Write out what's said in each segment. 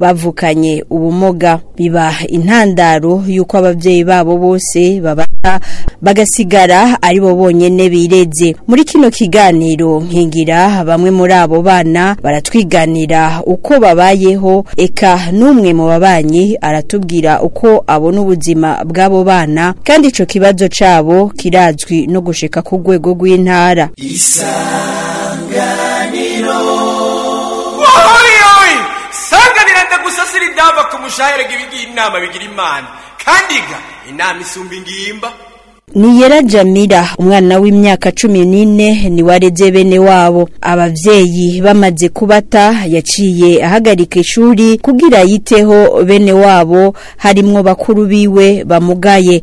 bavukanye ubumuga biba intandaro yuko ababyeyi babo bose baba bagasigara ari bo bonyene bireze muri kino kiganiro nkingira bamwe muri abo bana baratwiganira uko babayeho eka n'umwe mu babanyi aratubwira uko abona ubuzima bw'abo bana kandi icyo kibazo cyabo kirazwi no gushika ku rwego rw'intara isanganiro ndagusasira idava ku mushahere gibigi inama bigira imana kandi ga inama isumba Niyera Jamila umwana w'imyaka cumi nine wareje bene wabo ababyeyi bamaze kubata yaciye ahagarika ishuri kugira yiteho bene wabo harimwo bakuru biwe bamugaye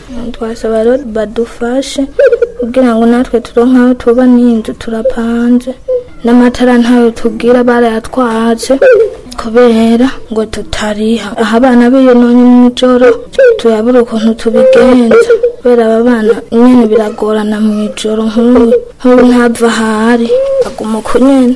twasaba rero badufashe kugira ngo natwe turonke aho tuba n'inzu turapanze n'amatara ntayo tugira barayatwatse kubera ngo tutariha aha abana biyononye mw'ijoro tuyabura ukuntu tubigenza kubera aba bana nyine biragorana mw'ijoro nk'ubu nk'ubu ntava ahari aguma ku nyine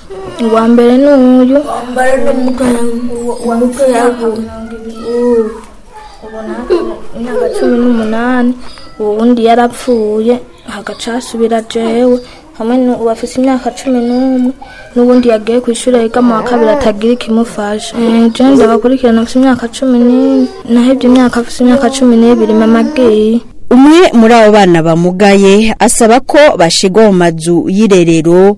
uwa mbere ni uyu wambaye imyaka cumi n'umunani uwo yarapfuye hagaca hasubira jewe hamwe n'ubu afite imyaka cumi n'umwe n'ubundi yagiye ku ishuri yiga mu wa kabiri atagira ikimufasha eh, jenda bakurikirana afite imyaka cumi n'ine naho ibyo myaka afite imyaka cumi n'ibiri mama agiye umwe muri abo bana bamugaye asaba ko bashigwa mu mazu y'irerero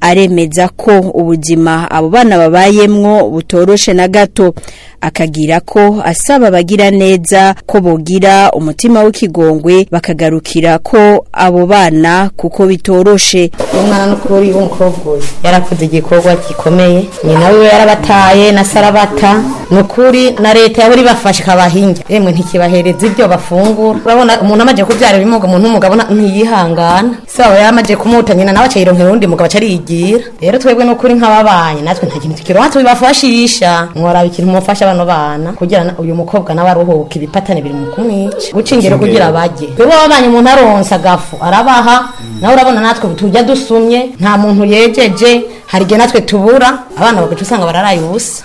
aremeza ko ubuzima abo bana babayemwo butoroshe na gato akagira ko asaba bagira neza ko bogira umutima w'ikigongwe bakagarukira ko abo bana kuko bitoroshe umwana n'ukuri w'umukobwa yarakoze igikorwa gikomeye nyina we yarabataye na sarabata n'ukuri na leta yaburi bafashe kabahinga yemwe ntikibahereza ibyo bafungura urabona umuntu amajya kubyara mu nk'umugabo ntiyihangana se baba yaramagiye kumuta nyina nawe acayironkera uwundi mugabo acariyigira rero twebwe n'ukuri nk'ababanyi natwe nta kintu tukironka tubibafashisha mworaba ikintu mufasha bano bana kugira uyu mukobwa nawe aruhuka ibipatane biri mu kumwica guca kugira bajye twebwe ababanyi umuntu aronsa agafu arabaha nawe urabona natwe tujya dusumye nta muntu yejeje hari igihe natwe tubura abana bagaca usanga bararaye ubusa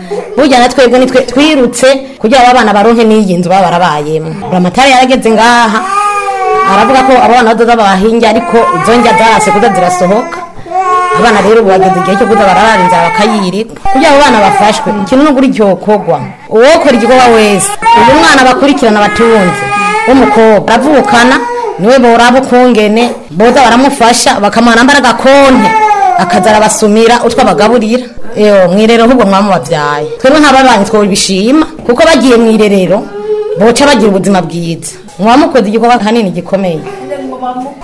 burya na twebwe nitwe twirutse kugira ngo abana baronke n'iyi nzu baba barabayemo amatara yarageze ngaha aravuga ko abana badoda bahinga ariko izo njya zarase kuza zirasohoka abana rero ubu igihe cyo kuza barararinza bakayiri kugira ngo abana bafashwe ikintu ni ukuri gihokogwa uwokora igikorwa wese uyu mwana bakurikirana batunze w'umukobwa aravukana niwe boraba ukungene boza baramufasha bakamuha nambara agakonte akaza arabasumira utwabagaburira eee mu irerero ahubwo mwamubabyaye twebwe nk'ababanyi twabishima kuko bagiye mu irerero boca bagira ubuzima bwiza mwamukoze igikorwa hanini gikomeye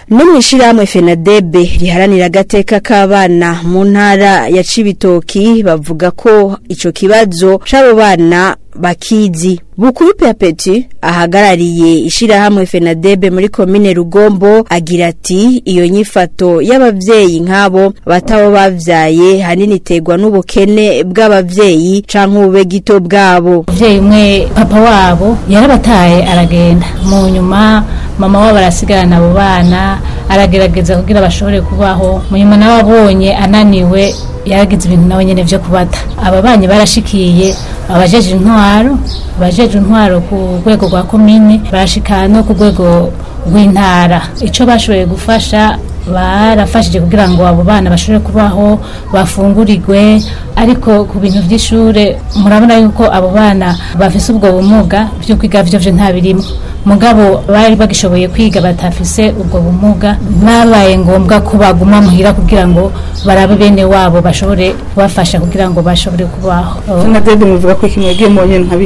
no mu ishyirahamwe fenadebe riharanira agateka k'abana mu ntara ya cibitoki bavuga ko icyo kibazo cy'abo bana bakizi Bukuru Perpetu ahagarariye ishirahamwe Fenadebe muri komine Rugombo agira ati iyo nyifato y'abavyeyi nkabo batabo bavyaye hanini terwa n'ubukene bw'abavyeyi canke gito bwabo. Vyeyi mwe papa wabo yarabataye aragenda mu nyuma mama wabo arasigarana abo bana aragerageza kugira bashobore kubaho mu nyuma nawe ananiwe yaragize ibintu nabo nyene vyo kubata. Aba banyi barashikiye abajeje intwaro abajeje abajeje intwaro ku rwego rwa komine barashika no ku rwego rw'intara icyo bashoboye gufasha barafashije kugira ngo abo bana bashobore kubaho bafungurirwe ariko ku bintu by'ishure murabona yuko abo bana bafise ubwo bumuga byo kwiga byo nta birimo mugabo bari bagishoboye kwiga batafise ubwo bumuga babaye ngombwa ko baguma muhira kugira ngo barabe bene wabo bashobore kubafasha kugira ngo bashobore kubaho muvuga ko kimwe gihe mbonye nka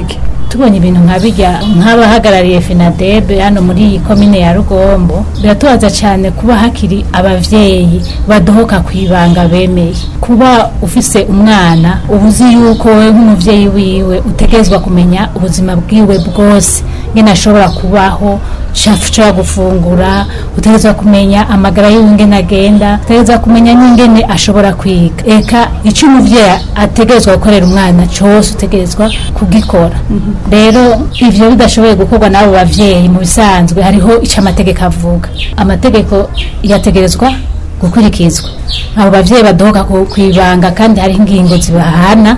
tubonye ibintu nka bijya nk'abahagarariye finadebe hano muri iyi komine ya rugombo biratubaza cyane kuba hakiri ababyeyi badohoka ku ibanga bemeye kuba ufise umwana ubuzi yuko we nk'umubyeyi wiwe utegezwa kumenya ubuzima bwiwe bwose nyine ashobora kubaho ushobora gufungura utegereza kumenya amagara y'ingene agenda utegereza kumenya n'ingene ashobora kwiga reka icyo umubyeyi ategerezwa gukorera umwana cyose utegerezwa kugikora mhm. rero ibyo bidashoboye gukorwa n'abo babyeyi mu bisanzwe hariho icyo amategeko avuga amategeko yategerezwa gukurikizwa abo bavyeyi badohoka ku ibanga kandi hariho ingingo zibahana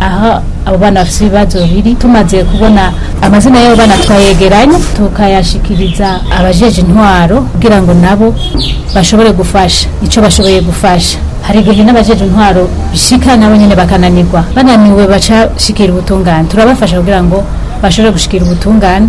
aho abo bana bafite ibibazo biri tumaze kubona amazina y'abo bana twayegeranye tukayashikiriza abajeje intwaro kugira ngo nabo bashobore gufasha icyo bashoboye gufasha hari igihe n'abajeje intwaro bishika nabo nyine bakananirwa bananiwe baca shikira ubutungane turabafasha kugira ngo bashobore gushikira ubutungane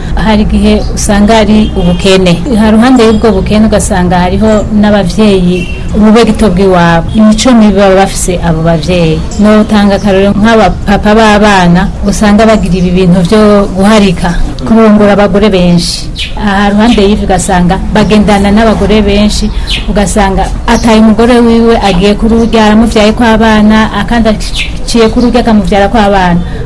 hari igihe usanga ari ubukene hari uruhande y'ubwo bukene ugasanga hariho n'ababyeyi ububegito bw'iwabo imico mibi baba bafise abo babyeyi abavyeyi notanga nk'abapapa b'abana usanga bagira ibi bintu vyo guharika kurongora abagore benshi aha ruhande y'ivi ugasanga bagendana n'abagore benshi ugasanga ataye umugore wiwe agiye kurubyara amubyaye kw'abana akandi aciye kururya akamubyara kw'abana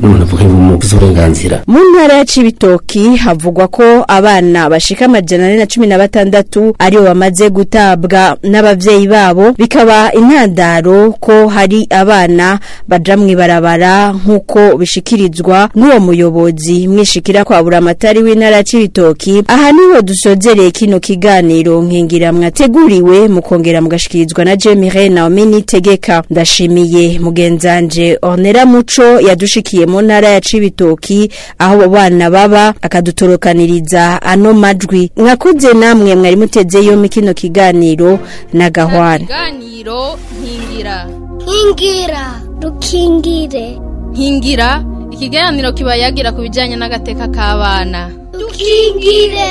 n'umuntu avuga ngo uburenganzira mu ntara ya Cibitoki havugwa ko abana bashika amajana ane na cumi na batandatu aribo bamaze gutabwa n'ababyeyi babo bikaba intandaro ko hari abana baja mu ibarabara nk'uko bishikirizwa n'uwo muyobozi mwishikira kwa buramatari w'intara ya Cibitoki aha niho dusozereye kino kiganiro nkingira mwateguriwe mukongera mugashikirizwa na Jemire Naomi Nitegeka ndashimiye mugenzanje onera muco yadushikiye mu ntara ya Cibitoki aho abana baba akadutorokaniriza ano majwi mwakuze namwe mwari mutezeyo mikino kiganiro na gahwana nkingira dukingire nkingira ikiganiro kiba yagira ku bijyanye n'agateka k'abana dukingire